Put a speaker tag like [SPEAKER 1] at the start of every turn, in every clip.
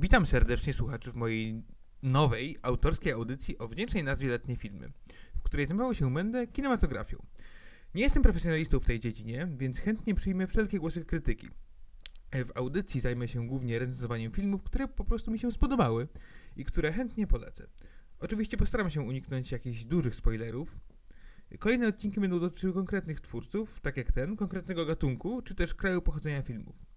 [SPEAKER 1] Witam serdecznie słuchaczy w mojej nowej, autorskiej audycji o wdzięcznej nazwie Letnie Filmy, w której zajmował się będę kinematografią. Nie jestem profesjonalistą w tej dziedzinie, więc chętnie przyjmę wszelkie głosy krytyki. W audycji zajmę się głównie recenzowaniem filmów, które po prostu mi się spodobały i które chętnie polecę. Oczywiście postaram się uniknąć jakichś dużych spoilerów. Kolejne odcinki będą dotyczyły konkretnych twórców, tak jak ten, konkretnego gatunku, czy też kraju pochodzenia filmów.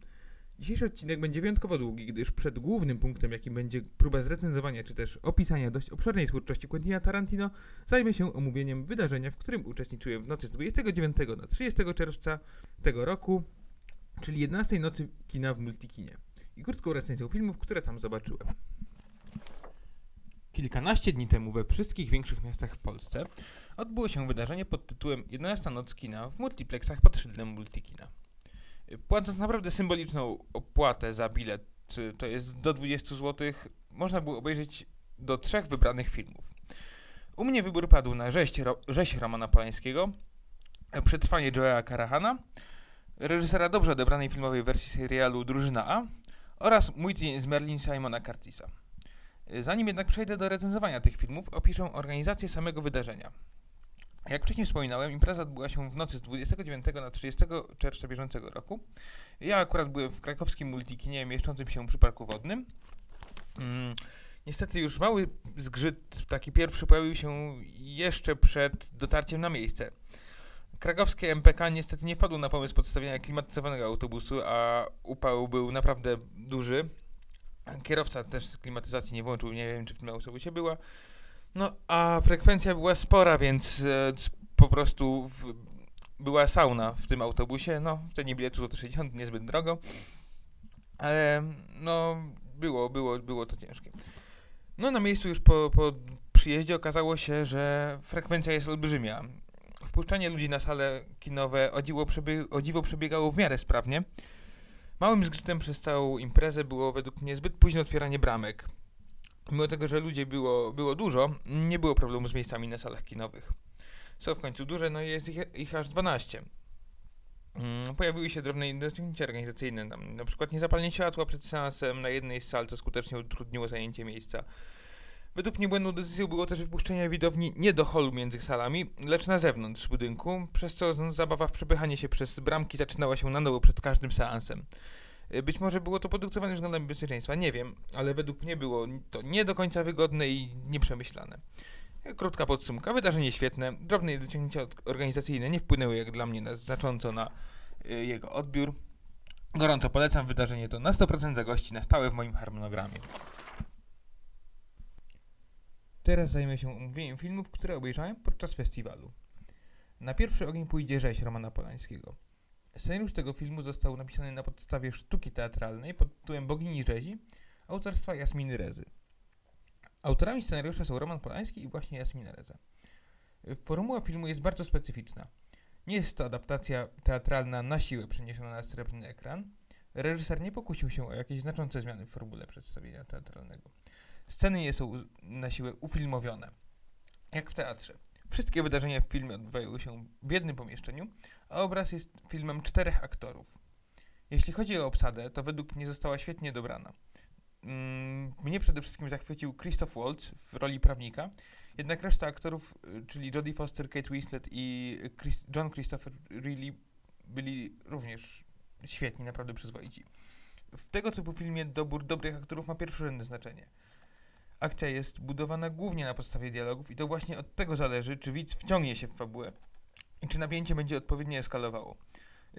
[SPEAKER 1] Dzisiejszy odcinek będzie wyjątkowo długi, gdyż przed głównym punktem, jakim będzie próba zrecenzowania czy też opisania dość obszernej twórczości Quentina Tarantino, zajmę się omówieniem wydarzenia, w którym uczestniczyłem w nocy z 29 na 30 czerwca tego roku, czyli 11 nocy kina w Multikinie i krótką recenzją filmów, które tam zobaczyłem. Kilkanaście dni temu we wszystkich większych miastach w Polsce odbyło się wydarzenie pod tytułem 11 noc kina w multiplexach pod szyldem Multikina. Płacąc naprawdę symboliczną opłatę za bilet, to jest do 20 zł, można było obejrzeć do trzech wybranych filmów. U mnie wybór padł na Rzeź, Ro Rzeź Romana Polańskiego, Przetrwanie Joe'a Karahana, reżysera dobrze odebranej filmowej wersji serialu Drużyna A oraz Mój dzień z Merlin Simona Curtisa. Zanim jednak przejdę do recenzowania tych filmów, opiszę organizację samego wydarzenia. Jak wcześniej wspominałem, impreza odbyła się w nocy z 29 na 30 czerwca bieżącego roku. Ja akurat byłem w krakowskim multikinie mieszczącym się przy parku wodnym. Mm, niestety już mały zgrzyt, taki pierwszy, pojawił się jeszcze przed dotarciem na miejsce. Krakowskie MPK niestety nie wpadło na pomysł podstawienia klimatyzowanego autobusu, a upał był naprawdę duży. Kierowca też klimatyzacji nie włączył, nie wiem czy w tym autobusie była. No, a frekwencja była spora, więc e, po prostu w, była sauna w tym autobusie. No, w cenie biletu to 60, niezbyt drogo. Ale no, było, było, było to ciężkie. No, na miejscu już po, po przyjeździe okazało się, że frekwencja jest olbrzymia. Wpuszczanie ludzi na sale kinowe o dziwo, przebieg o dziwo przebiegało w miarę sprawnie. Małym zgrzytem przez całą imprezę było według mnie zbyt późne otwieranie bramek. Mimo tego, że ludzi było, było dużo, nie było problemu z miejscami na salach kinowych. Są w końcu duże, no jest ich, ich aż 12. Mm, pojawiły się drobne niedociągnięcia organizacyjne, tam, na przykład niezapalenie światła przed seansem na jednej z sal, co skutecznie utrudniło zajęcie miejsca. Według mnie błędną decyzją było też wypuszczenie widowni nie do holu między salami, lecz na zewnątrz budynku, przez co zabawa w przepychanie się przez bramki zaczynała się na nowo przed każdym seansem. Y, być może było to podyktowane względem bezpieczeństwa, nie wiem, ale według mnie było to nie do końca wygodne i nieprzemyślane. Krótka podsumka, wydarzenie świetne, drobne dociągnięcia organizacyjne nie wpłynęły jak dla mnie na, znacząco na y, jego odbiór. Gorąco polecam wydarzenie to na 100% zagości na stałe w moim harmonogramie. Teraz zajmę się omówieniem filmów, które obejrzałem podczas festiwalu. Na pierwszy ogień pójdzie Rzeź Romana Polańskiego. Scenariusz tego filmu został napisany na podstawie sztuki teatralnej pod tytułem Bogini Rzezi autorstwa Jasminy Rezy. Autorami scenariusza są Roman Polański i właśnie Jasmina Reza. Formuła filmu jest bardzo specyficzna. Nie jest to adaptacja teatralna na siłę przeniesiona na srebrny ekran. Reżyser nie pokusił się o jakieś znaczące zmiany w formule przedstawienia teatralnego. Sceny nie są na siłę ufilmowione, jak w teatrze. Wszystkie wydarzenia w filmie odbywają się w jednym pomieszczeniu, a obraz jest filmem czterech aktorów. Jeśli chodzi o obsadę, to według mnie została świetnie dobrana. Mm, mnie przede wszystkim zachwycił Christoph Waltz w roli prawnika, jednak reszta aktorów, y, czyli Jodie Foster, Kate Winslet i Chris John Christopher Reilly byli również świetni, naprawdę przyzwoici. W tego typu filmie dobór dobrych aktorów ma pierwszorzędne znaczenie. Akcja jest budowana głównie na podstawie dialogów i to właśnie od tego zależy, czy widz wciągnie się w fabułę i czy napięcie będzie odpowiednio eskalowało.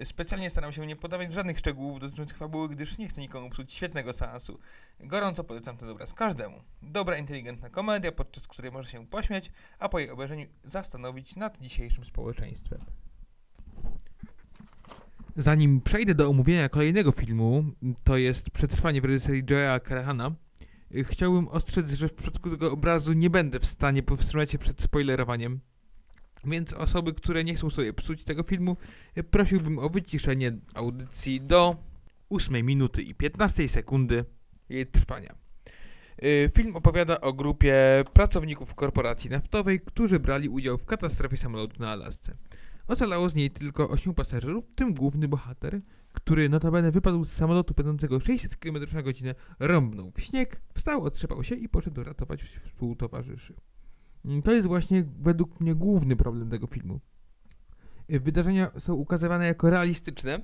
[SPEAKER 1] Specjalnie staram się nie podawać żadnych szczegółów dotyczących fabuły, gdyż nie chcę nikomu psuć świetnego seansu. Gorąco polecam ten obraz każdemu. Dobra, inteligentna komedia, podczas której może się pośmiać, a po jej obejrzeniu zastanowić nad dzisiejszym społeczeństwem. Zanim przejdę do omówienia kolejnego filmu, to jest Przetrwanie w reżyserii Joe'a Carahana, chciałbym ostrzec, że w przypadku tego obrazu nie będę w stanie powstrzymać się przed spoilerowaniem. Więc osoby, które nie chcą sobie psuć tego filmu, prosiłbym o wyciszenie audycji do 8 minuty i 15 sekundy jej trwania. Y, film opowiada o grupie pracowników korporacji naftowej, którzy brali udział w katastrofie samolotu na Alasce. Ocalało z niej tylko 8 pasażerów, w tym główny bohater, który notabene wypadł z samolotu pędzącego 600 km na godzinę, rąbnął w śnieg, wstał, otrzepał się i poszedł ratować współtowarzyszy. To jest właśnie według mnie główny problem tego filmu. Wydarzenia są ukazywane jako realistyczne,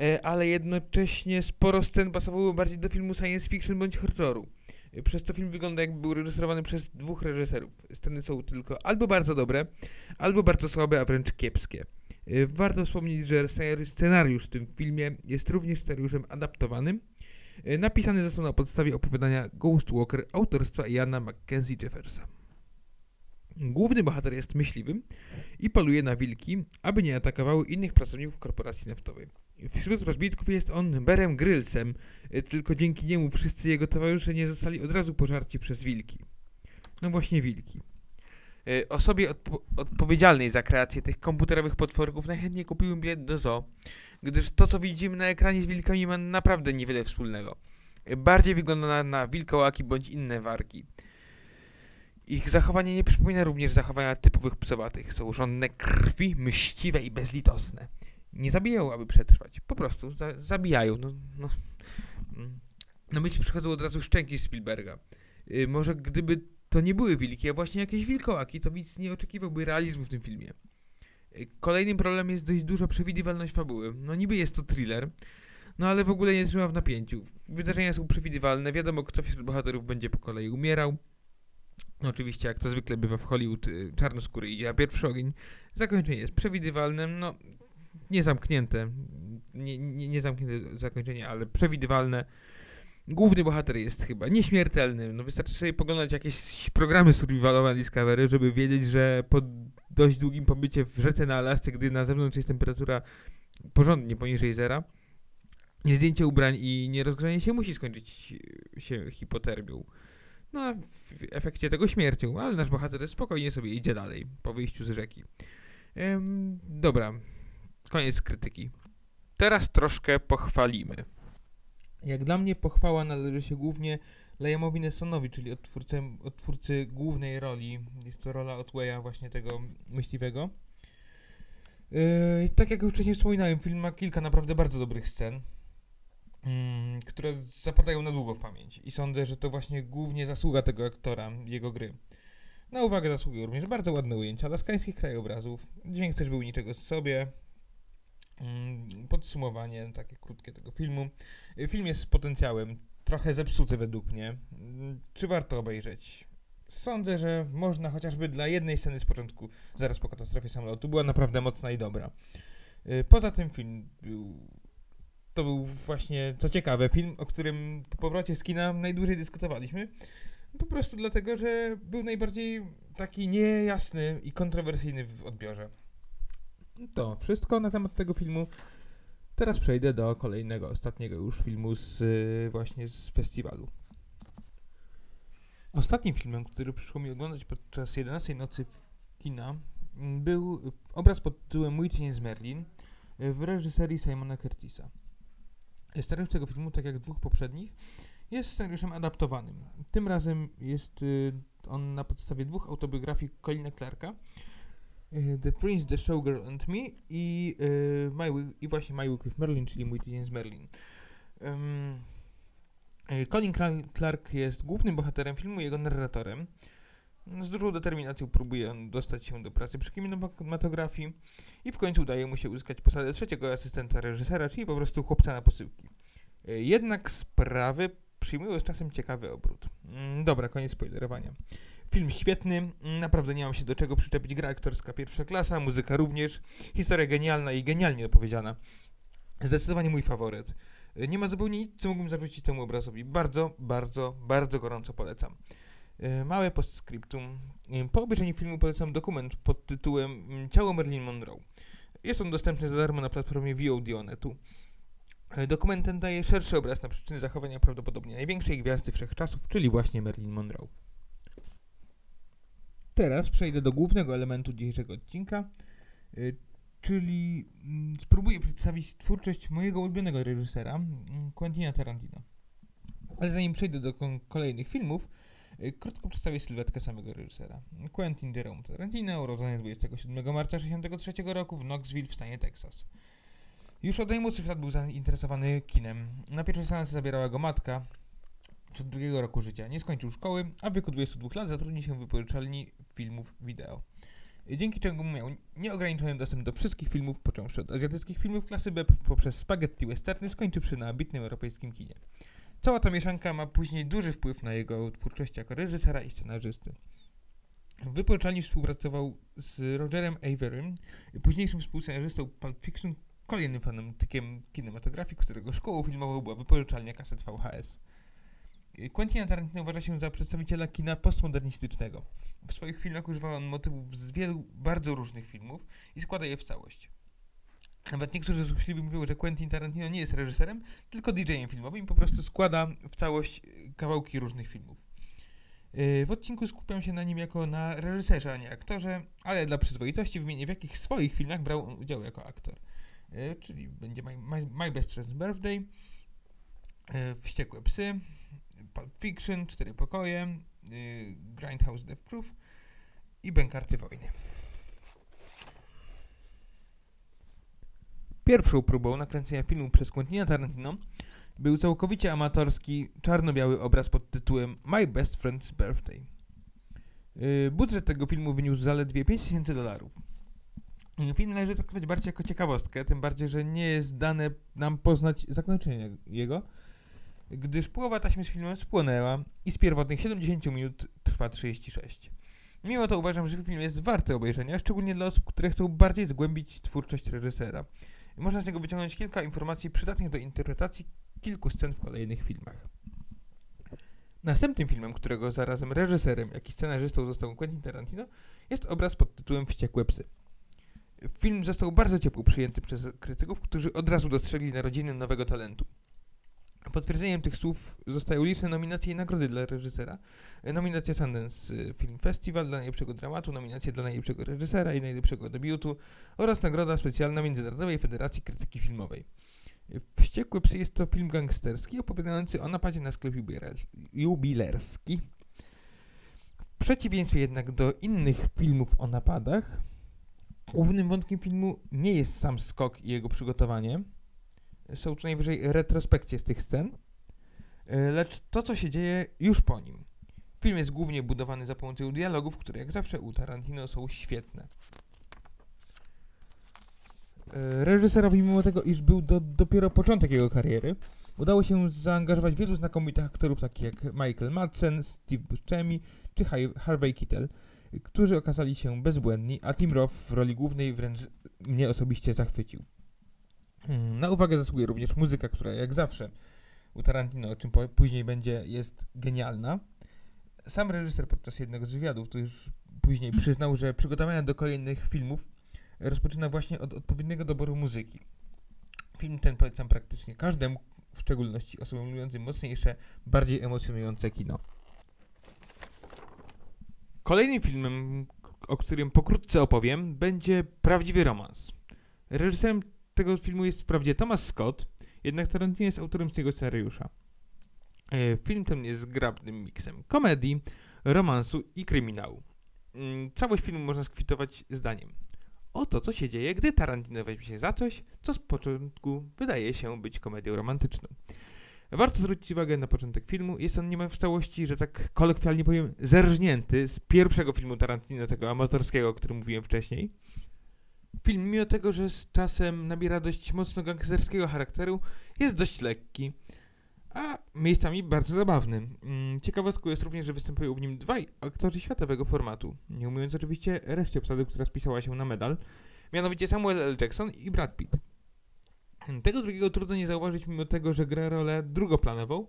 [SPEAKER 1] y, ale jednocześnie sporo scen pasowało bardziej do filmu science fiction bądź horroru. Y, przez co film wygląda jakby był reżyserowany przez dwóch reżyserów. Sceny są tylko albo bardzo dobre, albo bardzo słabe, a wręcz kiepskie. Warto wspomnieć, że scenariusz w tym filmie jest również scenariuszem adaptowanym. Napisany został na podstawie opowiadania Ghost Walker autorstwa Jana Mackenzie Jeffersa. Główny bohater jest myśliwym i poluje na wilki, aby nie atakowały innych pracowników korporacji naftowej. Wśród rozbitków jest on Berem Grylsem, y, tylko dzięki niemu wszyscy jego towarzysze nie zostali od razu pożarci przez wilki. No właśnie wilki. Y, osobie odpo odpowiedzialnej za kreację tych komputerowych potworków najchętniej kupiłbym bilet do zoo, gdyż to co widzimy na ekranie z wilkami ma naprawdę niewiele wspólnego. Y, bardziej wygląda na, na wilkołaki bądź inne warki. Ich zachowanie nie przypomina również zachowania typowych psowatych. Są żonne krwi, myśliwe i bezlitosne. Nie zabijają, aby przetrwać. Po prostu za zabijają. No, no. Mm. Na myśl przychodzą od razu szczęki Spielberga. Yy, może gdyby to nie były wilki, a właśnie jakieś wilkołaki, to widz nie oczekiwałby realizmu w tym filmie. Yy, kolejnym problemem jest dość duża przewidywalność fabuły. No niby jest to thriller, no ale w ogóle nie trzyma w napięciu. Wydarzenia są przewidywalne, wiadomo kto wśród bohaterów będzie po kolei umierał. No oczywiście, jak to zwykle bywa w Hollywood, y, czarnoskóry idzie na pierwszy ogień. Zakończenie jest przewidywalne, no niezamknięte, nie, nie, nie zamknięte zakończenie, ale przewidywalne. Główny bohater jest chyba nieśmiertelny. No wystarczy sobie poglądać jakieś programy survivalowe na Discovery, żeby wiedzieć, że po dość długim pobycie w rzece na Alasce, gdy na zewnątrz jest temperatura porządnie poniżej zera, nie zdjęcie ubrań i nierozgrzanie się musi skończyć się hipotermią. No, w efekcie tego śmiercią, ale nasz bohater spokojnie sobie idzie dalej po wyjściu z rzeki. Dobra, koniec krytyki. Teraz troszkę pochwalimy. Jak dla mnie pochwała należy się głównie Liamowi Nessonowi, czyli odtwórcy, odtwórcy głównej roli. Jest to rola Otwaya, właśnie tego myśliwego. Yy, tak jak już wcześniej wspominałem, film ma kilka naprawdę bardzo dobrych scen. Mm, które zapadają na długo w pamięć. I sądzę, że to właśnie głównie zasługa tego aktora, jego gry. Na uwagę zasługują również bardzo ładne ujęcia alaskańskich krajobrazów. Dźwięk też był niczego z sobie. Mm, podsumowanie takie krótkie tego filmu. Film jest z potencjałem trochę zepsuty według mnie. Mm, czy warto obejrzeć? Sądzę, że można chociażby dla jednej sceny z początku, zaraz po katastrofie samolotu, była naprawdę mocna i dobra. Y, poza tym film był to był właśnie, co ciekawe, film, o którym po powrocie z kina najdłużej dyskutowaliśmy. Po prostu dlatego, że był najbardziej taki niejasny i kontrowersyjny w odbiorze. To wszystko na temat tego filmu. Teraz przejdę do kolejnego, ostatniego już filmu z właśnie z festiwalu. Ostatnim filmem, który przyszło mi oglądać podczas 11 nocy kina, był obraz pod tytułem Mój cień z Merlin w reżyserii Simona Curtisa. Scenariusz tego filmu, tak jak dwóch poprzednich, jest scenariuszem adaptowanym. Tym razem jest y, on na podstawie dwóch autobiografii Colina Clarka. Y, the Prince, The Showgirl and Me i, y, My, i właśnie My Week with Merlin, czyli Mój tydzień z Merlin. Um, Colin Clark jest głównym bohaterem filmu jego narratorem. Z dużą determinacją próbuje on dostać się do pracy przy kinematografii i w końcu udaje mu się uzyskać posadę trzeciego asystenta reżysera, czyli po prostu chłopca na posyłki. E, jednak sprawy przyjmują z czasem ciekawy obrót. Mm, dobra, koniec spoilerowania. Film świetny, naprawdę nie mam się do czego przyczepić. Gra aktorska pierwsza klasa, muzyka również, historia genialna i genialnie opowiedziana. Zdecydowanie mój faworyt. E, nie ma zupełnie nic, co mógłbym zarzucić temu obrazowi. Bardzo, bardzo, bardzo gorąco polecam. E, małe postscriptum. E, po obejrzeniu filmu polecam dokument pod tytułem mm, Ciało Marilyn Monroe. Jest on dostępny za darmo na platformie VOD Onetu. Dokument ten daje szerszy obraz na przyczyny zachowania prawdopodobnie największej gwiazdy wszechczasów, czyli właśnie Marilyn Monroe. Teraz przejdę do głównego elementu dzisiejszego odcinka, czyli mm, spróbuję przedstawić twórczość mojego ulubionego reżysera, mm, Quentina Tarantino. Ale zanim przejdę do kolejnych filmów, Y, krótko przedstawię sylwetkę samego reżysera. Quentin Jerome Tarantino, urodzony 27 marca 1963 roku w Knoxville w stanie Texas. Już od najmłodszych lat był zainteresowany kinem. Na pierwsze seansy zabierała go matka przed drugiego roku życia. Nie skończył szkoły, a w wieku 22 lat zatrudnił się w wypożyczalni filmów wideo. Dzięki czemu miał nieograniczony dostęp do wszystkich filmów, począwszy od azjatyckich filmów klasy B poprzez spaghetti westerny, skończywszy na ambitnym europejskim kinie. Cała ta mieszanka ma później duży wpływ na jego twórczość jako reżysera i scenarzysty. W wypożyczalni współpracował z Rogerem Averym, późniejszym współscenarzystą Pulp Fiction, kolejnym fanatykiem kinematografii, którego szkołą filmową była wypożyczalnia kaset VHS. Quentin Tarantino uważa się za przedstawiciela kina postmodernistycznego. W swoich filmach używa on motywów z wielu bardzo różnych filmów i składa je w całość. Nawet niektórzy złośliwi mówią, że Quentin Tarantino nie jest reżyserem, tylko DJ-em filmowym i po prostu składa w całość kawałki różnych filmów. W odcinku skupiam się na nim jako na reżyserze, a nie aktorze, ale dla przyzwoitości wymienię w jakich swoich filmach brał on udział jako aktor. Czyli będzie My, My, My Best Friend's Birthday, Wściekłe Psy, Pulp Fiction, Cztery Pokoje, Grindhouse Death Proof i Bękarty Wojny. Pierwszą próbą nakręcenia filmu przez Quentina Tarantino był całkowicie amatorski, czarno-biały obraz pod tytułem My Best Friend's Birthday. Yy, budżet tego filmu wyniósł zaledwie 5000 dolarów. Yy, film należy traktować bardziej jako ciekawostkę, tym bardziej, że nie jest dane nam poznać zakończenie jego, gdyż połowa taśmy z filmem spłonęła i z pierwotnych 70 minut trwa 36. Mimo to uważam, że film jest warty obejrzenia, szczególnie dla osób, które chcą bardziej zgłębić twórczość reżysera. Można z niego wyciągnąć kilka informacji przydatnych do interpretacji kilku scen w kolejnych filmach. Następnym filmem, którego zarazem reżyserem, jak i scenarzystą został Quentin Tarantino, jest obraz pod tytułem Wściekłe psy. Film został bardzo ciepło przyjęty przez krytyków, którzy od razu dostrzegli narodziny nowego talentu. Potwierdzeniem tych słów zostają liczne nominacje i nagrody dla reżysera. Nominacja Sundance Film Festival dla najlepszego dramatu, nominacje dla najlepszego reżysera i najlepszego debiutu oraz nagroda specjalna Międzynarodowej Federacji Krytyki Filmowej. Wściekły Psy jest to film gangsterski opowiadający o napadzie na sklep jubilerski. W przeciwieństwie jednak do innych filmów o napadach, głównym wątkiem filmu nie jest sam skok i jego przygotowanie. Są co najwyżej retrospekcje z tych scen, lecz to, co się dzieje już po nim. Film jest głównie budowany za pomocą dialogów, które jak zawsze u Tarantino są świetne. E, reżyserowi, mimo tego, iż był do, dopiero początek jego kariery, udało się zaangażować wielu znakomitych aktorów, takich jak Michael Madsen, Steve Buscemi czy Harvey Keitel, którzy okazali się bezbłędni, a Tim Roth w roli głównej wręcz mnie osobiście zachwycił. Hmm, na uwagę zasługuje również muzyka, która jak zawsze u Tarantino, o czym później będzie, jest genialna. Sam reżyser podczas jednego z wywiadów to już później przyznał, że przygotowania do kolejnych filmów rozpoczyna właśnie od odpowiedniego doboru muzyki. Film ten polecam praktycznie każdemu, w szczególności osobom lubiącym mocniejsze, bardziej emocjonujące kino. Kolejnym filmem, o którym pokrótce opowiem, będzie Prawdziwy Romans. Reżyserem tego filmu jest wprawdzie Thomas Scott, jednak Tarantino jest autorem tego scenariusza. E, film ten jest zgrabnym miksem komedii, romansu i kryminału. Mm, całość filmu można skwitować zdaniem. Oto, co się dzieje, gdy Tarantino weźmie się za coś, co z początku wydaje się być komedią romantyczną. Warto zwrócić uwagę na początek filmu. Jest on niemal w całości, że tak kolokwialnie powiem, zerżnięty z pierwszego filmu Tarantino, tego amatorskiego, o którym mówiłem wcześniej. Film, mimo tego, że z czasem nabiera dość mocno gangsterskiego charakteru, jest dość lekki a miejscami bardzo zabawny. Mm, ciekawostką jest również, że występują w nim dwaj aktorzy światowego formatu, nie mówiąc oczywiście reszcie obsady, która spisała się na medal, mianowicie Samuel L. Jackson i Brad Pitt. Tego drugiego trudno nie zauważyć, mimo tego, że gra rolę drugoplanową,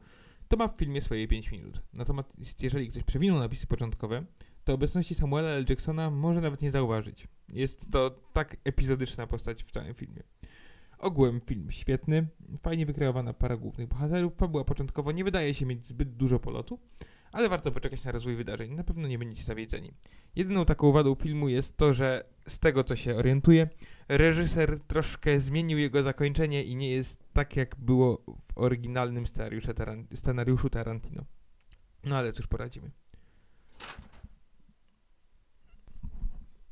[SPEAKER 1] to ma w filmie swoje 5 minut. Natomiast jeżeli ktoś przewinął napisy początkowe, to obecności Samuela L. Jacksona może nawet nie zauważyć. Jest to tak epizodyczna postać w całym filmie. Ogółem film świetny, fajnie wykreowana para głównych bohaterów, fabuła początkowo nie wydaje się mieć zbyt dużo polotu, ale warto poczekać na rozwój wydarzeń, na pewno nie będziecie zawiedzeni. Jedyną taką wadą filmu jest to, że z tego co się orientuję, reżyser troszkę zmienił jego zakończenie i nie jest tak jak było w oryginalnym scenariuszu Tarantino. No ale cóż poradzimy.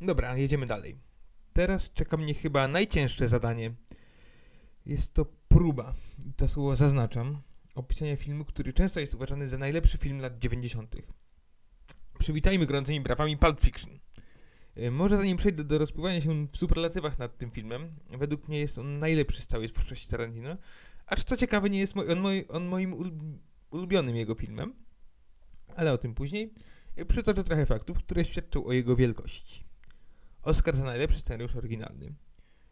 [SPEAKER 1] Dobra, jedziemy dalej. Teraz czeka mnie chyba najcięższe zadanie Jest to próba, to słowo zaznaczam, opisania filmu, który często jest uważany za najlepszy film lat 90. Przywitajmy gorącymi brawami Pulp Fiction. E, może zanim przejdę do rozpływania się w superlatywach nad tym filmem, według mnie jest on najlepszy z całej twórczości Tarantino, acz co ciekawe nie jest on, on moim ulubionym jego filmem, ale o tym później. E, przytoczę trochę faktów, które świadczą o jego wielkości. Oscar za najlepszy scenariusz oryginalny.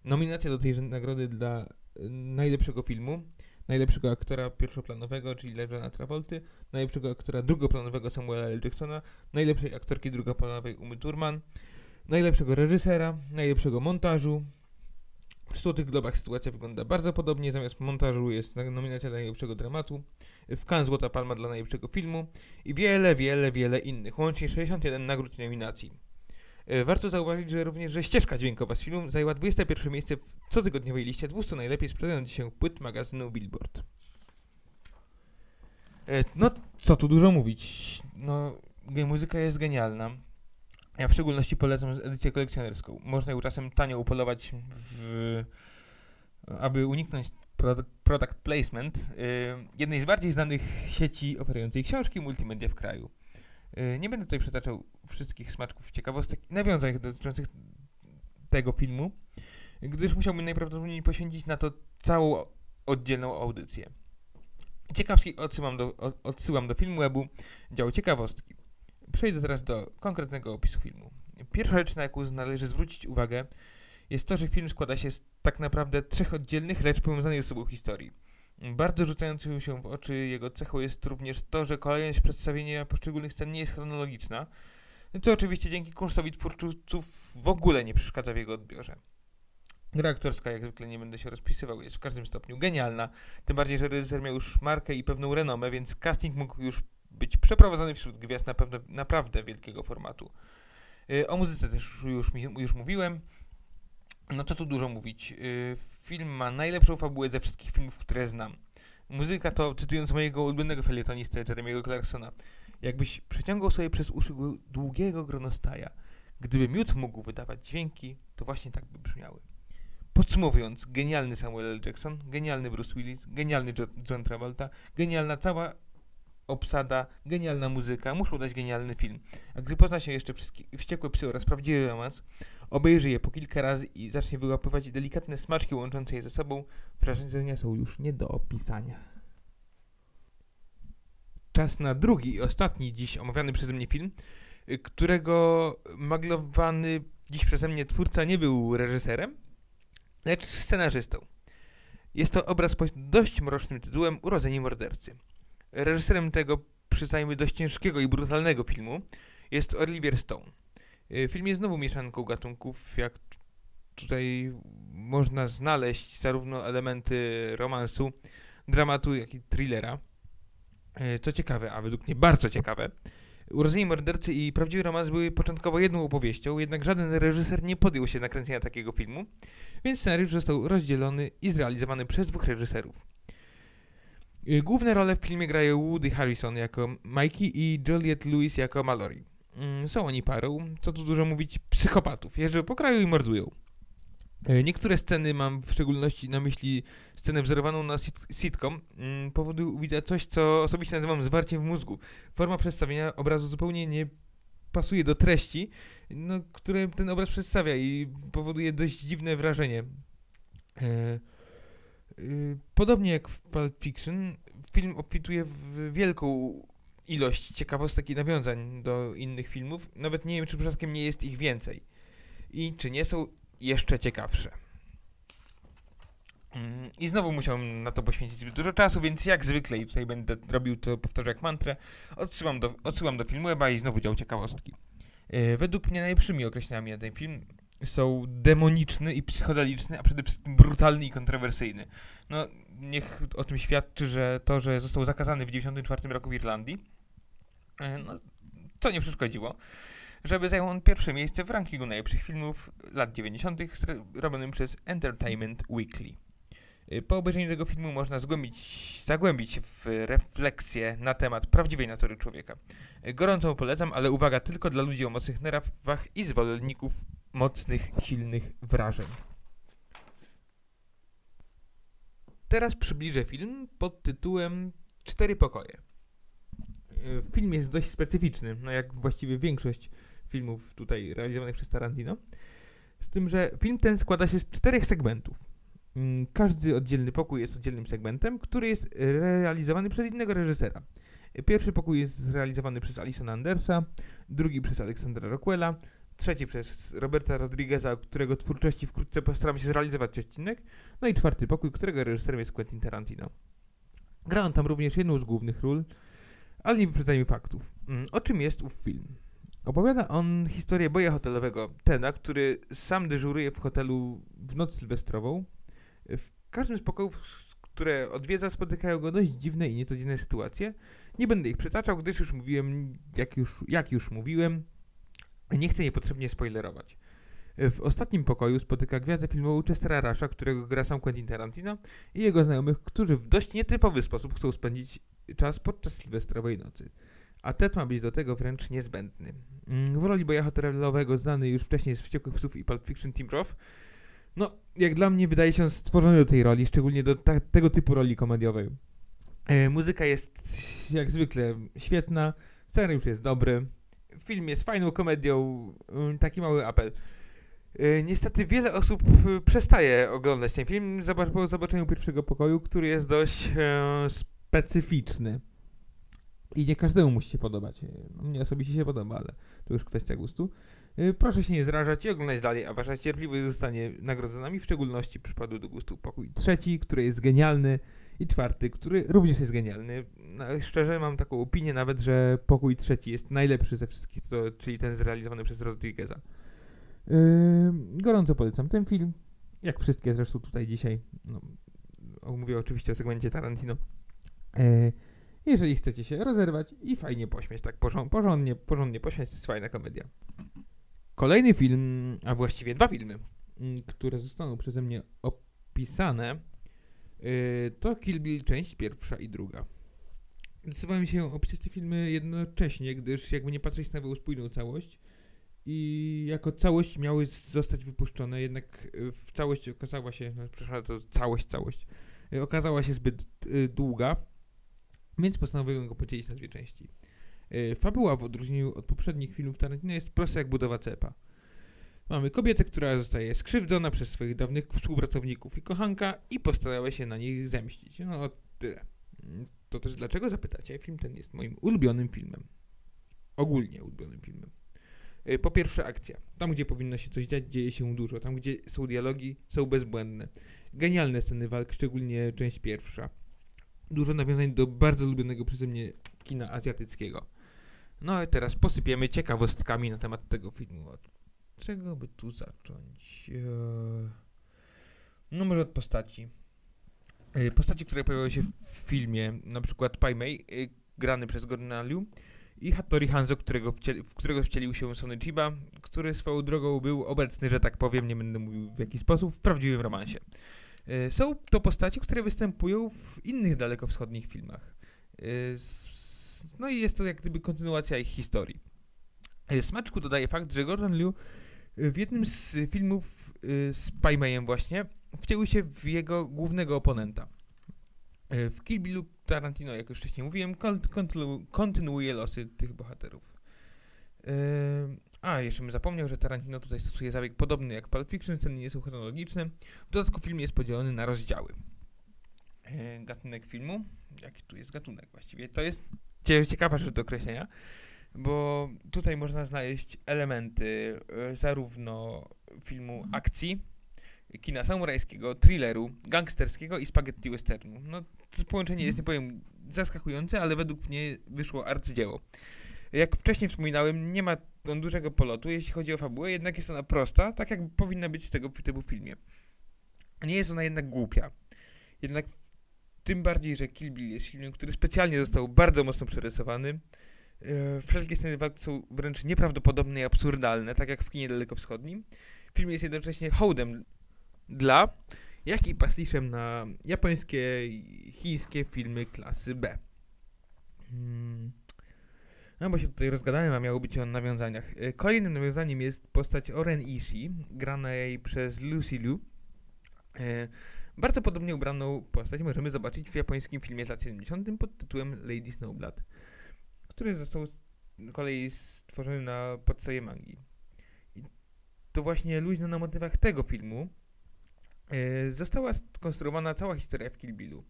[SPEAKER 1] Nominacja do tej nagrody dla e, najlepszego filmu, najlepszego aktora pierwszoplanowego, czyli Legena Travolty, najlepszego aktora drugoplanowego Samuela L. Jacksona, najlepszej aktorki drugoplanowej Umy Turman, najlepszego reżysera, najlepszego montażu. W Złotych Globach sytuacja wygląda bardzo podobnie, zamiast montażu jest nominacja dla najlepszego dramatu, w Cannes Złota Palma dla najlepszego filmu i wiele, wiele, wiele innych, łącznie 61 nagród i nominacji. E, warto zauważyć, że również że ścieżka dźwiękowa z filmu zajęła 21 miejsce w cotygodniowej liście 200 najlepiej sprzedających się płyt magazynu Billboard. E, no, co tu dużo mówić. No, muzyka jest genialna. Ja w szczególności polecam edycję kolekcjonerską. Można ją czasem tanio upolować, w, aby uniknąć product placement yy, jednej z bardziej znanych sieci oferującej książki multimedia w kraju. Yy, nie będę tutaj przytaczał wszystkich smaczków ciekawostek i nawiązań dotyczących tego filmu, gdyż musiałbym najprawdopodobniej poświęcić na to całą oddzielną audycję. Ciekawski odsyłam do, odsyłam do filmu webu dział ciekawostki. Przejdę teraz do konkretnego opisu filmu. Pierwsza rzecz, na jaką należy zwrócić uwagę, jest to, że film składa się z tak naprawdę trzech oddzielnych, lecz powiązanych ze sobą historii. Bardzo rzucającą się w oczy jego cechą jest również to, że kolejność przedstawienia poszczególnych scen nie jest chronologiczna, co oczywiście dzięki kunsztowi twórców w ogóle nie przeszkadza w jego odbiorze. Gra aktorska, jak zwykle nie będę się rozpisywał, jest w każdym stopniu genialna, tym bardziej, że reżyser miał już markę i pewną renomę, więc casting mógł już być przeprowadzony wśród gwiazd na pewno, naprawdę wielkiego formatu. Yy, o muzyce też już, już mówiłem. No co tu dużo mówić. Yy, film ma najlepszą fabułę ze wszystkich filmów, które znam. Muzyka to, cytując mojego ulubionego felietonistę Jeremiego Clarksona, jakbyś przeciągał sobie przez uszy długiego gronostaja. Gdyby miód mógł wydawać dźwięki, to właśnie tak by brzmiały. Podsumowując, genialny Samuel L. Jackson, genialny Bruce Willis, genialny John Travolta, genialna cała obsada, genialna muzyka, muszą dać genialny film. A gdy pozna się jeszcze wściekłe psy oraz prawdziwy romans, obejrzy je po kilka razy i zacznie wyłapywać delikatne smaczki łączące je ze sobą, wrażenia są już nie do opisania. Czas na drugi i ostatni dziś omawiany przeze mnie film, którego maglowany dziś przeze mnie twórca nie był reżyserem, lecz scenarzystą. Jest to obraz pod dość mrocznym tytułem Urodzenie mordercy. Reżyserem tego, przyznajmy, dość ciężkiego i brutalnego filmu jest Olivier Stone. Y, film jest znowu mieszanką gatunków, jak tutaj można znaleźć zarówno elementy romansu, dramatu, jak i thrillera. Y, co ciekawe, a według mnie bardzo ciekawe, Urodzenie mordercy i prawdziwy romans były początkowo jedną opowieścią, jednak żaden reżyser nie podjął się nakręcenia takiego filmu, więc scenariusz został rozdzielony i zrealizowany przez dwóch reżyserów. Y, główne role w filmie grają Woody Harrison jako Mikey i Juliette Lewis jako Mallory. Mm, są oni parą, co tu dużo mówić, psychopatów. Jeżdżą po kraju i mordują. Y, niektóre sceny, mam w szczególności na myśli scenę wzorowaną na sit sitcom, mm, powodują widać coś, co osobiście nazywam zwarciem w mózgu. Forma przedstawienia obrazu zupełnie nie pasuje do treści, no, które ten obraz przedstawia i powoduje dość dziwne wrażenie. E Y, podobnie jak w Pulp Fiction, film obfituje w wielką ilość ciekawostek i nawiązań do innych filmów. Nawet nie wiem, czy przypadkiem nie jest ich więcej. I czy nie są jeszcze ciekawsze. Mm, I znowu musiałem na to poświęcić dużo czasu, więc jak zwykle, i tutaj będę robił to, powtarzam jak mantrę, odsyłam do, odsyłam do filmu Eba i znowu dział ciekawostki. Y, według mnie najlepszymi określeniami na ten film są demoniczny i psychodeliczny, a przede wszystkim brutalny i kontrowersyjny. No, niech o tym świadczy, że to, że został zakazany w 1994 roku w Irlandii, e, no, to nie przeszkodziło, żeby zajął on pierwsze miejsce w rankingu najlepszych filmów lat 90. robionym przez Entertainment Weekly. E, po obejrzeniu tego filmu można zgłębić, zagłębić się w refleksję na temat prawdziwej natury człowieka. E, gorąco polecam, ale uwaga tylko dla ludzi o mocnych nerwach i zwolenników mocnych, silnych wrażeń. teraz przybliżę film pod tytułem Cztery pokoje. Y, film jest dość specyficzny, no jak właściwie większość filmów tutaj realizowanych przez Tarantino. Z tym, że film ten składa się z czterech segmentów. Mm, każdy oddzielny pokój jest oddzielnym segmentem, który jest realizowany przez innego reżysera. Pierwszy pokój jest zrealizowany przez Alisona Andersa, drugi przez Aleksandra Rockwella, trzeci przez Roberta Rodrigueza, którego twórczości wkrótce postaram się zrealizować odcinek, no i czwarty pokój, którego reżyserem jest Quentin Tarantino. Gra on tam również jedną z głównych ról, ale nie wyprzedzajmy faktów. Mm, o czym jest ów film? Opowiada on historię boja hotelowego Tena, który sam dyżuruje w hotelu w noc sylwestrową. W każdym z pokojów, które odwiedza, spotykają go dość dziwne i niecodzienne sytuacje. Nie będę ich przytaczał, gdyż już mówiłem, jak już, jak już mówiłem, nie chcę niepotrzebnie spoilerować. W ostatnim pokoju spotyka gwiazdę filmową Chestera Rasha, którego gra sam Quentin Tarantino i jego znajomych, którzy w dość nietypowy sposób chcą spędzić czas podczas sylwestrowej nocy. A Ted ma być do tego wręcz niezbędny. Mm, w roli boja hotelowego znany już wcześniej z Wściekłych Psów i Pulp Fiction Tim Roth, no, jak dla mnie wydaje się on stworzony do tej roli, szczególnie do ta tego typu roli komediowej. E, muzyka jest jak zwykle świetna, scenariusz jest dobry, film jest fajną komedią, mm, taki mały apel. E, niestety wiele osób e, przestaje oglądać ten film po zobaczeniu pierwszego pokoju, który jest dość e, specyficzny. I nie każdemu musi się podobać. E, no, mnie osobiście się podoba, ale to już kwestia gustu. Proszę się nie zrażać i oglądać dalej, a wasza cierpliwość zostanie nagrodzona w szczególności przypadł do gustu pokój trzeci, który jest genialny i czwarty, który również jest genialny. No, szczerze mam taką opinię nawet, że pokój trzeci jest najlepszy ze wszystkich, to, czyli ten zrealizowany przez Rodrigueza. Yy, gorąco polecam ten film, jak wszystkie zresztą tutaj dzisiaj. No, mówię oczywiście o segmencie Tarantino. Yy, jeżeli chcecie się rozerwać i fajnie pośmiać, tak porządnie, porządnie pośmiać, to jest fajna komedia. Kolejny film, a właściwie dwa filmy, mm, które zostaną przeze mnie opisane, to Kill Bill część pierwsza i druga. Zdecydowałem się opisać te filmy jednocześnie, gdyż jakby nie patrzeć na spójną całość i jako całość miały zostać wypuszczone, jednak y, w całość okazała się, no, przepraszam, to całość, całość, y, okazała się zbyt y, długa, więc postanowiłem go podzielić na dwie części. Fabuła w odróżnieniu od poprzednich filmów Tarantino jest prosta jak budowa cepa. Mamy kobietę, która zostaje skrzywdzona przez swoich dawnych współpracowników i kochanka i postanawia się na nich zemścić. No, tyle. To też dlaczego zapytacie? Film ten jest moim ulubionym filmem. Ogólnie ulubionym filmem. Y, po pierwsze akcja. Tam, gdzie powinno się coś dziać, dzieje się dużo. Tam, gdzie są dialogi, są bezbłędne. Genialne sceny walk, szczególnie część pierwsza. Dużo nawiązań do bardzo lubionego przeze mnie kina azjatyckiego. No i teraz posypiemy ciekawostkami na temat tego filmu. Czego by tu zacząć? Eee, no może od postaci. Y, postaci, które pojawiały się w filmie, na przykład Pai Mei, y, grany przez Gordona Liu i Hattori Hanzo, którego, w którego wcielił się Sony Chiba, który swoją drogą był obecny, że tak powiem, nie będę mówił w jaki sposób, w prawdziwym romansie. Są to postaci, które występują w innych dalekowschodnich filmach. No i jest to jak gdyby kontynuacja ich historii. Smaczku dodaje fakt, że Gordon Liu w jednym z filmów z Pai Meiem właśnie wcięły się w jego głównego oponenta. E, w Kill Billu Tarantino, jak już wcześniej mówiłem, kontynu kontynuuje losy tych bohaterów. A, jeszcze bym zapomniał, że Tarantino tutaj stosuje zabieg podobny jak Pulp Fiction, sceny nie są chronologiczne. W dodatku film jest podzielony na rozdziały. Gatunek filmu, jaki tu jest gatunek właściwie? To jest ciekawa rzecz do określenia, bo tutaj można znaleźć elementy yy, zarówno filmu akcji, kina samurajskiego, thrilleru, gangsterskiego i spaghetti westernu. No, to połączenie jest, nie powiem, zaskakujące, ale według mnie wyszło arcydzieło. Jak wcześniej wspominałem, nie ma on dużego polotu, jeśli chodzi o fabułę, jednak jest ona prosta, tak jak powinna być w tego typu filmie. Nie jest ona jednak głupia. Jednak tym bardziej, że Kill Bill jest filmem, który specjalnie został bardzo mocno przerysowany. E, wszelkie sceny walk są wręcz nieprawdopodobne i absurdalne, tak jak w kinie dalekowschodnim. Film jest jednocześnie hołdem dla, jak i pastiszem na japońskie i chińskie filmy klasy B. Hmm. No bo się tutaj rozgadałem, a miało być o nawiązaniach. E, kolejnym nawiązaniem jest postać Oren Ishii, grana jej przez Lucy Liu. E, Bardzo podobnie ubraną postać możemy zobaczyć w japońskim filmie z lat 70. pod tytułem Lady Snowblood, który został z kolei stworzony na podstawie mangi. I to właśnie luźno na motywach tego filmu yy, została skonstruowana cała historia w Kill Billu.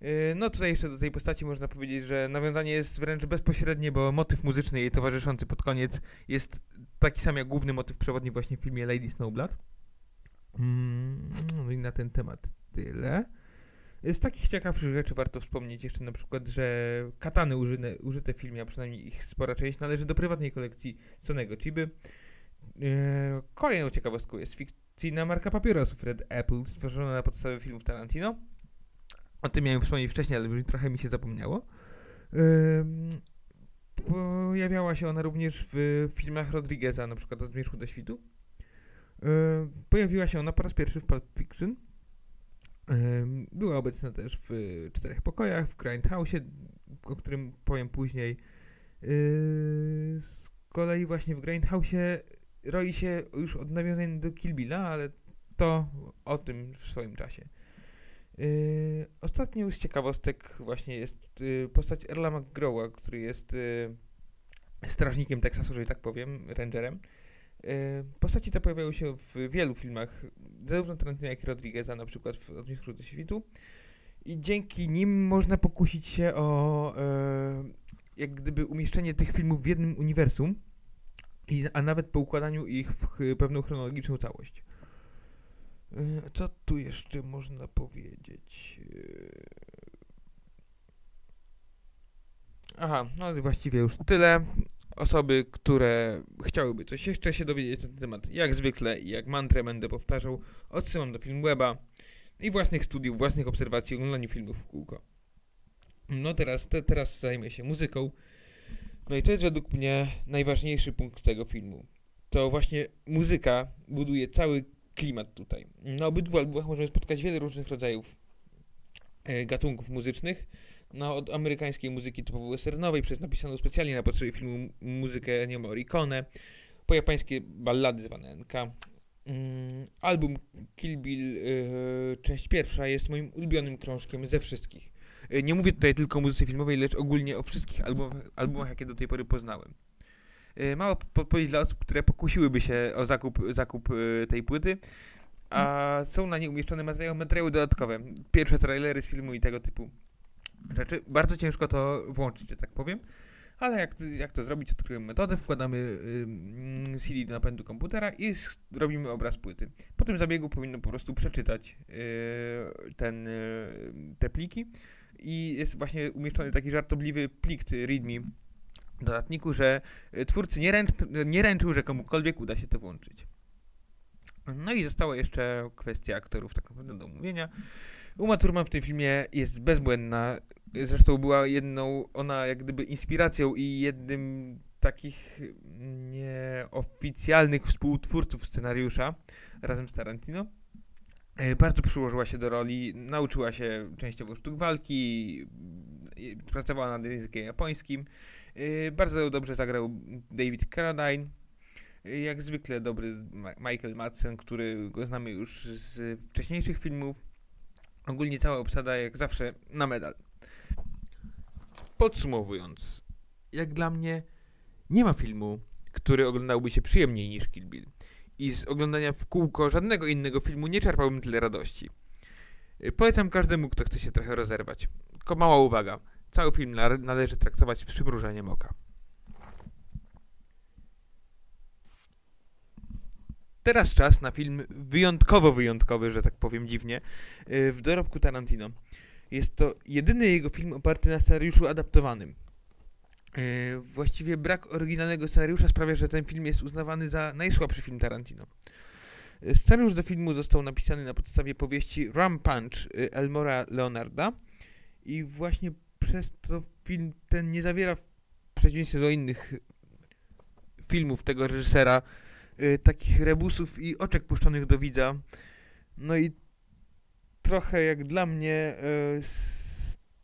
[SPEAKER 1] Yy, no tutaj jeszcze do tej postaci można powiedzieć, że nawiązanie jest wręcz bezpośrednie, bo motyw muzyczny jej towarzyszący pod koniec jest taki sam jak główny motyw przewodni właśnie w filmie Lady Snowblood. Mm, no i na ten temat tyle. Z takich ciekawszych rzeczy warto wspomnieć jeszcze na przykład, że katany użyte, użyte w filmie, a przynajmniej ich spora część, należy do prywatnej kolekcji Sonego Chiby. Yy, kolejną ciekawostką jest fikcyjna marka papierosów Red Apple, stworzona na podstawie filmów Tarantino. O tym miałem wspomnieć wcześniej, ale trochę mi się zapomniało. Pojawiała się ona również w filmach Rodrigueza, na przykład Od Zmierzchu do Świtu. Yy, pojawiła się ona po raz pierwszy w Pulp Fiction. Była obecna też w Czterech Pokojach, w Grindhouse, o którym powiem później. Yy, z kolei właśnie w Grindhouse roi się już od nawiązań do Kill ale to o tym w swoim czasie. Yy, ostatnią z ciekawostek właśnie jest yy, postać Erla McGrawa, który jest strażnikiem Teksasu, że tak powiem, rangerem. Yy, postaci te pojawiały się w wielu filmach, zarówno Tarantino, jak i Rodrigueza, na przykład w Odniesieniu do świtu. I dzięki nim można pokusić się o yy, jak gdyby umieszczenie tych filmów w jednym uniwersum, a nawet po układaniu ich w pewną chronologiczną całość. Yy, co tu jeszcze można powiedzieć? Aha, no właściwie już tyle. Osoby, które chciałyby coś jeszcze się dowiedzieć na ten temat, jak zwykle i jak mantrę będę powtarzał, odsyłam do Filmweba i własnych studiów, własnych obserwacji, oglądaniu filmów w kółko. No teraz, te, teraz zajmę się muzyką. No i to jest według mnie najważniejszy punkt tego filmu. To właśnie muzyka buduje cały klimat tutaj. Na obydwu albumach możemy spotkać wiele różnych rodzajów e, gatunków muzycznych. No, od amerykańskiej muzyki typowo westernowej, przez napisaną specjalnie na potrzeby filmu muzykę Ennio Morricone, po japańskie ballady zwane NK. Mm, album Kill Bill, yy, część pierwsza, jest moim ulubionym krążkiem ze wszystkich. Yy, nie mówię tutaj tylko o muzyce filmowej, lecz ogólnie o wszystkich albumach, albumach jakie do tej pory poznałem. Yy, mała podpowiedź dla osób, które pokusiłyby się o zakup, zakup tej płyty, a są na niej umieszczone materiały, materiały dodatkowe. Pierwsze trailery z filmu i tego typu rzeczy. Bardzo ciężko to włączyć, że tak powiem. Ale jak, jak to zrobić? Odkryjemy metodę, wkładamy y, CD do napędu komputera i robimy obraz płyty. Po tym zabiegu powinno po prostu przeczytać y, ten, y, te pliki i jest właśnie umieszczony taki żartobliwy plik readme dodatniku, że twórcy nie, ręcz, nie ręczył, że komukolwiek uda się to włączyć. No i została jeszcze kwestia aktorów tak naprawdę do omówienia. Uma Thurman w tym filmie jest bezbłędna. Zresztą była jedną, ona jak gdyby inspiracją i jednym takich nieoficjalnych współtwórców scenariusza razem z Tarantino. E, bardzo przyłożyła się do roli, nauczyła się częściowo sztuk walki, pracowała nad językiem japońskim. E, bardzo dobrze zagrał David Carradine. E, jak zwykle dobry Michael Madsen, który go znamy już z wcześniejszych filmów. Ogólnie cała obsada jak zawsze na medal. Podsumowując, jak dla mnie nie ma filmu, który oglądałby się przyjemniej niż Kill Bill. I z oglądania w kółko żadnego innego filmu nie czerpałbym tyle radości. Y, polecam każdemu, kto chce się trochę rozerwać. Tylko mała uwaga. Cały film należy traktować z przymrużeniem oka. Teraz czas na film wyjątkowo wyjątkowy, że tak powiem dziwnie, y, w dorobku Tarantino. Jest to jedyny jego film oparty na scenariuszu adaptowanym. Y, właściwie brak oryginalnego scenariusza sprawia, że ten film jest uznawany za najsłabszy film Tarantino. Y, scenariusz do filmu został napisany na podstawie powieści Rum Punch Elmora Leonarda i właśnie przez to film ten nie zawiera w przeciwieństwie do innych filmów tego reżysera y, takich rebusów i oczek puszczonych do widza. No i trochę jak dla mnie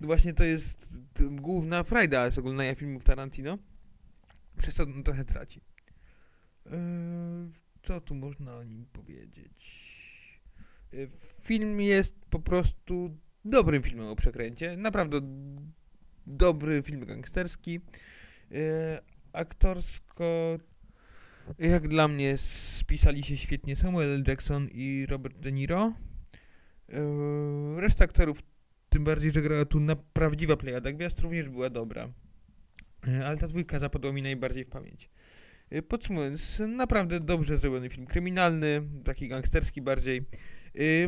[SPEAKER 1] y, właśnie to jest główna frajda z oglądania filmów Tarantino. Przez to trochę traci. Y, co tu można o nim powiedzieć? Film jest po prostu dobrym filmem o przekręcie. Naprawdę dobry film gangsterski. Aktorsko jak dla mnie spisali się świetnie Samuel L. Jackson i Robert De Niro. Yy, reszta aktorów, tym bardziej, że grała tu na prawdziwa plejada gwiazd, również była dobra. Yy, ale ta dwójka zapadła mi najbardziej w pamięć. Yy, podsumowując, naprawdę dobrze zrobiony film kryminalny, taki gangsterski bardziej.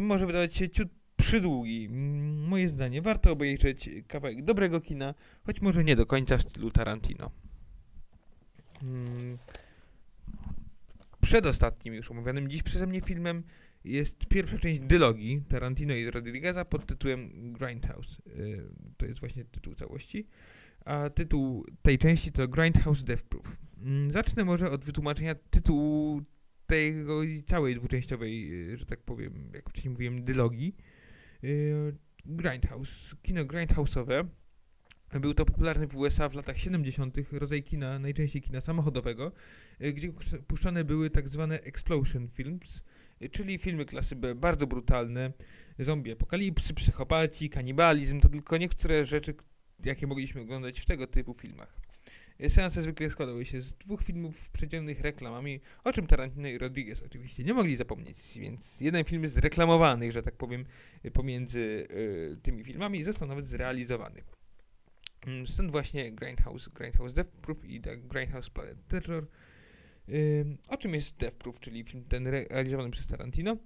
[SPEAKER 1] Może wydawać się ciut przydługi. Moje zdanie, warto obejrzeć kawałek dobrego kina, choć może nie do końca w stylu Tarantino. Przedostatnim już omawianym dziś przeze mnie filmem jest pierwsza część dylogii Tarantino i Rodrigueza pod tytułem Grindhouse. Y, to jest właśnie tytuł całości. A tytuł tej części to Grindhouse Death Proof. Mm, zacznę może od wytłumaczenia tytułu tego całej dwuczęściowej, y, że tak powiem, jak wcześniej mówiłem, dylogii. Y, Grindhouse, kino grindhouse'owe był to popularny w USA w latach 70. rodzaj kina, najczęściej kina samochodowego, e, gdzie puszczane były tak zwane explosion films, e, czyli filmy klasy B, bardzo brutalne, zombie apokalipsy, psychopaci, kanibalizm, to tylko niektóre rzeczy, jakie mogliśmy oglądać w tego typu filmach. E, seanse zwykle składały się z dwóch filmów przedzielonych reklamami, o czym Tarantino i Rodriguez oczywiście nie mogli zapomnieć, więc jeden film z reklamowanych, że tak powiem, pomiędzy y, tymi filmami został nawet zrealizowany. Mm, stąd właśnie Grindhouse, Grindhouse Death Proof i The Grindhouse Planet Terror. o czym jest Death Proof, czyli film ten realizowany przez Tarantino?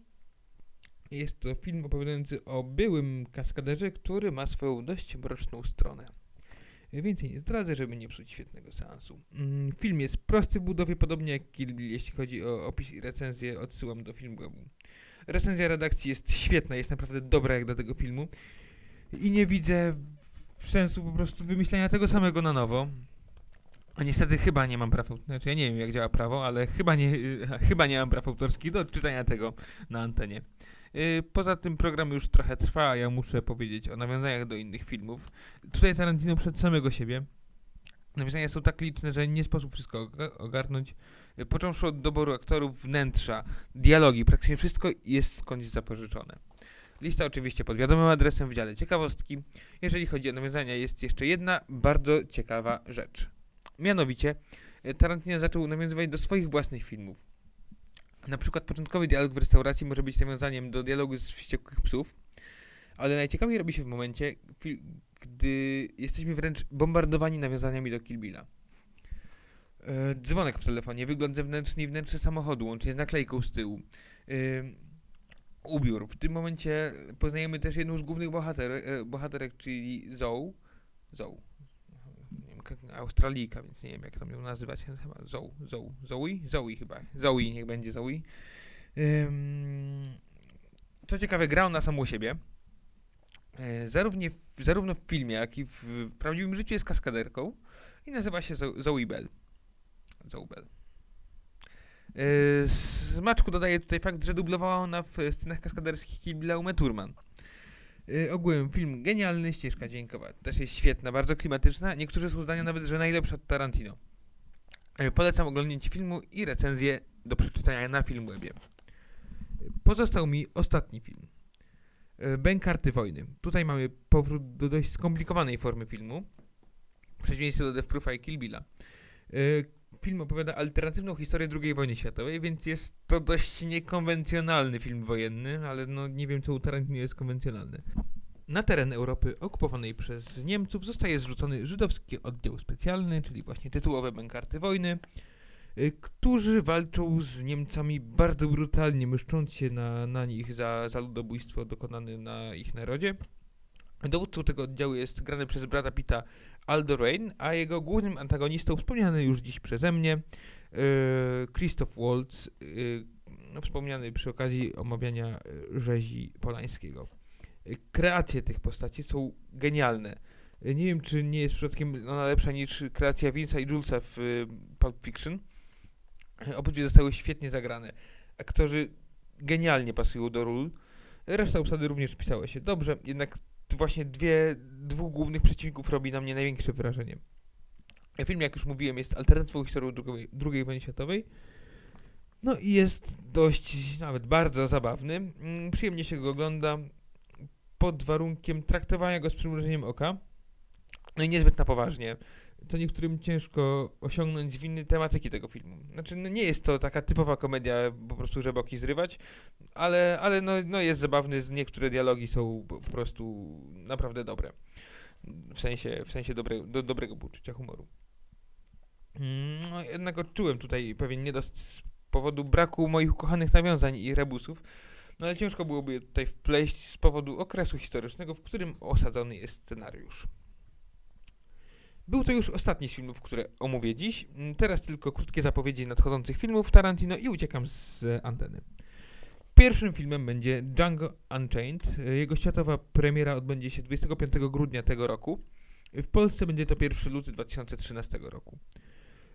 [SPEAKER 1] Jest to film opowiadający o byłym kaskaderze, który ma swoją dość mroczną stronę. Więcej nie zdradzę, żeby nie psuć świetnego seansu. Mm, film jest prosty w budowie, podobnie jak Kill Bill, jeśli chodzi o opis i recenzję, odsyłam do filmu. Recenzja redakcji jest świetna, jest naprawdę dobra jak dla tego filmu i nie widzę sensu po prostu wymyślenia tego samego na nowo. A niestety chyba nie mam praw znaczy ja nie wiem jak działa prawo, ale chyba nie, chyba nie mam praw autorskich do odczytania tego na antenie. Y, poza tym program już trochę trwa, ja muszę powiedzieć o nawiązaniach do innych filmów. Tutaj Tarantino przed samego siebie. Nawiązania są tak liczne, że nie sposób wszystko ogarnąć. Y, począwszy od doboru aktorów, wnętrza, dialogi, praktycznie wszystko jest skądś zapożyczone. Lista oczywiście pod wiadomym adresem w dziale ciekawostki. Jeżeli chodzi o nawiązania, jest jeszcze jedna bardzo ciekawa rzecz. Mianowicie, e, Tarantino zaczął nawiązywać do swoich własnych filmów. Na przykład początkowy dialog w restauracji może być nawiązaniem do dialogu z Wściekłych Psów, ale najciekawiej robi się w momencie, gdy jesteśmy wręcz bombardowani nawiązaniami do Kill Billa. E, dzwonek w telefonie, wygląd zewnętrzny i wnętrze samochodu, łącznie z naklejką z tyłu. Ubiór. W tym momencie poznajemy też jedną z głównych bohaterek, bohaterek czyli Zoe. Zoe. Australijka, więc nie wiem jak tam ją nazywać. Chyba Zoe. Zoe. Zoe? Chyba. Zoe, niech będzie Zoe. Co ciekawe, grał na samą siebie. E, zarówno, w, zarówno w filmie, jak i w prawdziwym życiu jest kaskaderką i nazywa się Zoe Bell. Zoe Bell. Smaczku dodaje tutaj fakt, że dublowała ona w scenach kaskaderskich Kill Uma Thurman. Yy, ogółem film genialny, ścieżka dźwiękowa też jest świetna, bardzo klimatyczna. Niektórzy są zdania nawet, że najlepsza od Tarantino. Yy, polecam oglądnięcie filmu i recenzję do przeczytania na Filmwebie. Pozostał mi ostatni film. Yy, Bękarty wojny. Tutaj mamy powrót do dość skomplikowanej formy filmu. W przeciwieństwie do Death Proofa i Kill Billa. Film opowiada alternatywną historię II wojny światowej, więc jest to dość niekonwencjonalny film wojenny, ale no nie wiem, co u Tarantino jest konwencjonalne. Na teren Europy okupowanej przez Niemców zostaje zrzucony żydowski oddział specjalny, czyli właśnie tytułowe bękarty wojny, y, którzy walczą z Niemcami bardzo brutalnie, myszcząc się na, na nich za, za ludobójstwo dokonane na ich narodzie. Dowódcą tego oddziału jest grany przez brata Pita Aldo Rain, a jego głównym antagonistą, wspomniany już dziś przeze mnie, yy, Christoph Waltz, yy, no, wspomniany przy okazji omawiania e, rzezi Polańskiego. Kreacje tych postaci są genialne. Nie wiem, czy nie jest przypadkiem ona lepsza niż kreacja Vince'a i Julesa w Pulp Fiction. Obydwie zostały świetnie zagrane. Aktorzy genialnie pasują do ról. Reszta obsady również pisała się dobrze, jednak właśnie dwie, dwóch głównych przeciwników robi na mnie największe wrażenie. Film, jak już mówiłem, jest alternatywą historią II, II wojny światowej. No i jest dość, nawet bardzo zabawny. Mm, Przyjemnie się go ogląda pod warunkiem traktowania go z przymrużeniem oka. No i niezbyt na poważnie. To niektórym ciężko osiągnąć z winy tematyki tego filmu. Znaczy, no nie jest to taka typowa komedia, po prostu, żeby oki zrywać, ale, ale no, no jest zabawny, niektóre dialogi są po prostu naprawdę dobre. W sensie, w sensie dobre, do, dobrego poczucia humoru. Mm, No, jednak odczułem tutaj pewien niedosyt z powodu braku moich ukochanych nawiązań i rebusów, no ale ciężko byłoby je tutaj wpleść z powodu okresu historycznego, w którym osadzony jest scenariusz. Był to już ostatni z filmów, które omówię dziś. Mm, Teraz tylko krótkie zapowiedzi nadchodzących filmów Tarantino i uciekam z anteny. Pierwszym filmem będzie Django Unchained. Jego światowa premiera odbędzie się 25 grudnia tego roku. W Polsce będzie to 1 luty 2013 roku.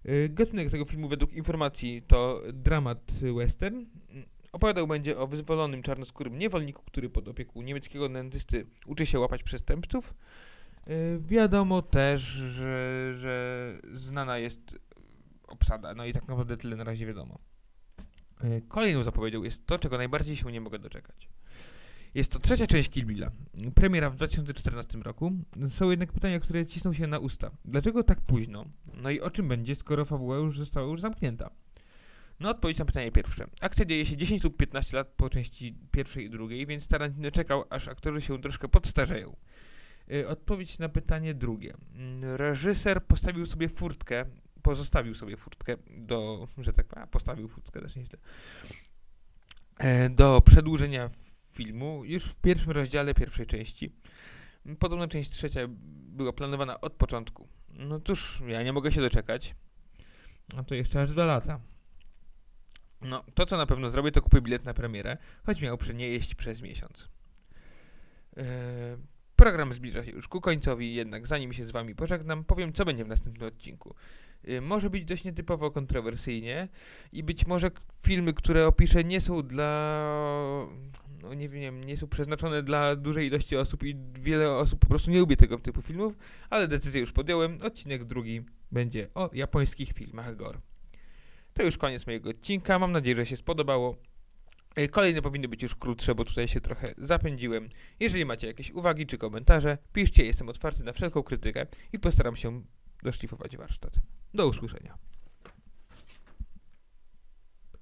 [SPEAKER 1] E, Gatunek tego filmu według informacji to dramat western. Mm, Opowiadał będzie o wyzwolonym czarnoskórym niewolniku, który pod opieką niemieckiego dentysty uczy się łapać przestępców. E, Wiadomo też, że, że znana jest obsada, no i tak naprawdę tyle na razie wiadomo. E, Kolejną zapowiedzią jest to, czego najbardziej się nie mogę doczekać. Jest to trzecia część Kill Billa. Premiera w 2014 roku. Są jednak pytania, które cisną się na usta. Dlaczego tak późno? No i o czym będzie, skoro fabuła już została już zamknięta? No odpowiedź na pytanie pierwsze. Akcja dzieje się 10 lub 15 lat po części pierwszej i drugiej, więc Tarantino czekał, aż aktorzy się troszkę podstarzeją. Y, Odpowiedź na pytanie drugie. Mm, Reżyser postawił sobie furtkę, pozostawił sobie furtkę do, że tak powiem, postawił furtkę też nieźle, e, do przedłużenia filmu już w pierwszym rozdziale pierwszej części. Podobno część trzecia była planowana od początku. No cóż, ja nie mogę się doczekać. A to jeszcze aż dwa lata. No, to co na pewno zrobię, to kupię bilet na premierę, choć miał przy nie jeść przez miesiąc. Eee, program zbliża się już ku końcowi, jednak zanim się z wami pożegnam, powiem co będzie w następnym odcinku. Eee, może być dość nietypowo kontrowersyjnie i być może filmy, które opiszę nie są dla... No nie wiem, nie są przeznaczone dla dużej ilości osób i wiele osób po prostu nie lubi tego typu filmów, ale decyzję już podjąłem. Odcinek drugi będzie o japońskich filmach gore. To już koniec mojego odcinka. Mam nadzieję, że się spodobało. E, Kolejne powinny być już krótsze, bo tutaj się trochę zapędziłem. Jeżeli macie jakieś uwagi czy komentarze, piszcie, jestem otwarty na wszelką krytykę i postaram się doszlifować warsztat. Do usłyszenia.